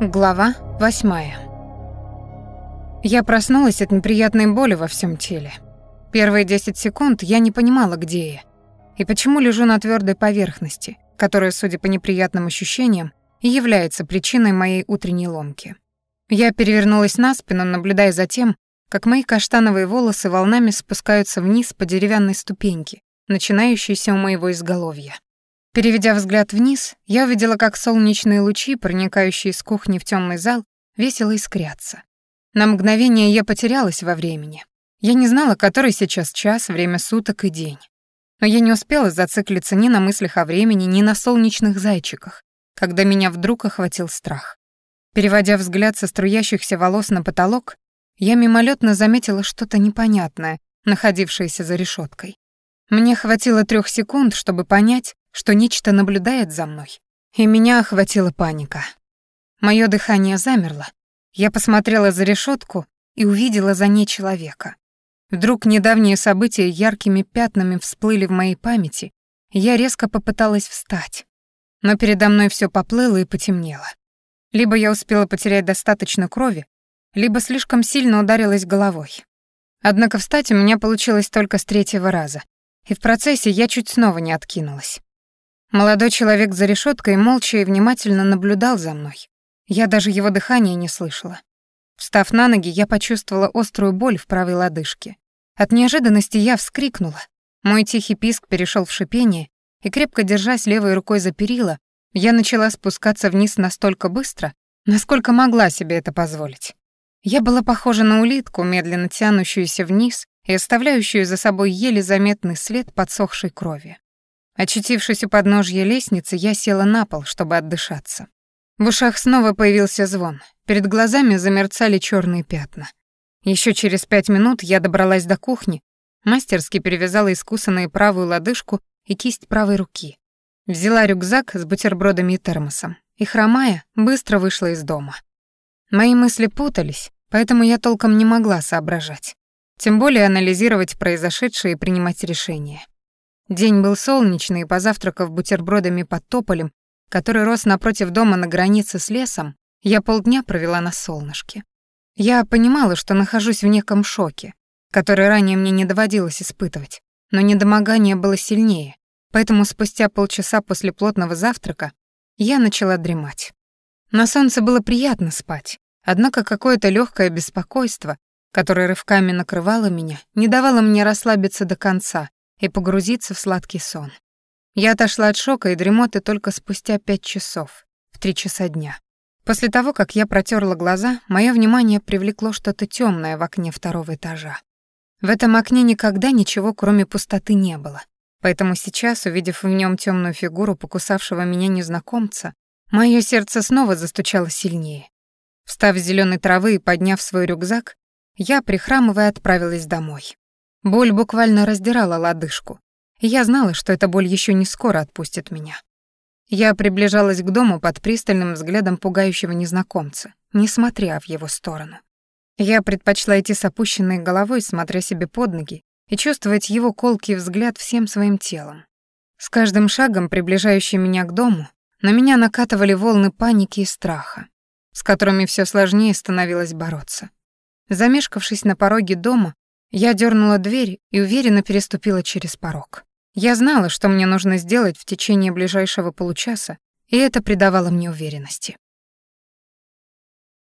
Глава восьмая. Я проснулась от неприятной боли во всем теле. Первые 10 секунд я не понимала, где я и почему лежу на твердой поверхности, которая, судя по неприятным ощущениям, и является причиной моей утренней ломки. Я перевернулась на спину, наблюдая за тем, как мои каштановые волосы волнами спускаются вниз по деревянной ступеньке, начинающейся у моего изголовья. Переведя взгляд вниз, я увидела, как солнечные лучи, проникающие из кухни в темный зал, весело искрятся. На мгновение я потерялась во времени. Я не знала, который сейчас час, время суток и день. Но я не успела зациклиться ни на мыслях о времени, ни на солнечных зайчиках, когда меня вдруг охватил страх. Переводя взгляд со струящихся волос на потолок, я мимолетно заметила что-то непонятное, находившееся за решеткой. Мне хватило трех секунд, чтобы понять, что нечто наблюдает за мной, и меня охватила паника. Мое дыхание замерло. Я посмотрела за решетку и увидела за ней человека. Вдруг недавние события яркими пятнами всплыли в моей памяти, и я резко попыталась встать. Но передо мной все поплыло и потемнело. Либо я успела потерять достаточно крови, либо слишком сильно ударилась головой. Однако встать у меня получилось только с третьего раза, и в процессе я чуть снова не откинулась. Молодой человек за решеткой молча и внимательно наблюдал за мной. Я даже его дыхания не слышала. Встав на ноги, я почувствовала острую боль в правой лодыжке. От неожиданности я вскрикнула. Мой тихий писк перешел в шипение, и, крепко держась левой рукой за перила, я начала спускаться вниз настолько быстро, насколько могла себе это позволить. Я была похожа на улитку, медленно тянущуюся вниз и оставляющую за собой еле заметный след подсохшей крови. Очутившись у подножья лестницы, я села на пол, чтобы отдышаться. В ушах снова появился звон. Перед глазами замерцали черные пятна. Еще через пять минут я добралась до кухни, мастерски перевязала искусанную правую лодыжку и кисть правой руки. Взяла рюкзак с бутербродами и термосом и, хромая, быстро вышла из дома. Мои мысли путались, поэтому я толком не могла соображать. Тем более анализировать произошедшее и принимать решения. День был солнечный, и позавтракав бутербродами под тополем, который рос напротив дома на границе с лесом, я полдня провела на солнышке. Я понимала, что нахожусь в неком шоке, который ранее мне не доводилось испытывать, но недомогание было сильнее, поэтому спустя полчаса после плотного завтрака я начала дремать. На солнце было приятно спать, однако какое-то легкое беспокойство, которое рывками накрывало меня, не давало мне расслабиться до конца и погрузиться в сладкий сон. Я отошла от шока и дремоты только спустя пять часов, в три часа дня. После того, как я протерла глаза, мое внимание привлекло что-то темное в окне второго этажа. В этом окне никогда ничего, кроме пустоты, не было. Поэтому сейчас, увидев в нем темную фигуру покусавшего меня незнакомца, мое сердце снова застучало сильнее. Встав с зеленой травы и подняв свой рюкзак, я, прихрамывая, отправилась домой. Боль буквально раздирала лодыжку, я знала, что эта боль еще не скоро отпустит меня. Я приближалась к дому под пристальным взглядом пугающего незнакомца, не смотря в его сторону. Я предпочла идти с опущенной головой, смотря себе под ноги, и чувствовать его колкий взгляд всем своим телом. С каждым шагом, приближающим меня к дому, на меня накатывали волны паники и страха, с которыми все сложнее становилось бороться. Замешкавшись на пороге дома, я дернула дверь и уверенно переступила через порог. Я знала, что мне нужно сделать в течение ближайшего получаса, и это придавало мне уверенности.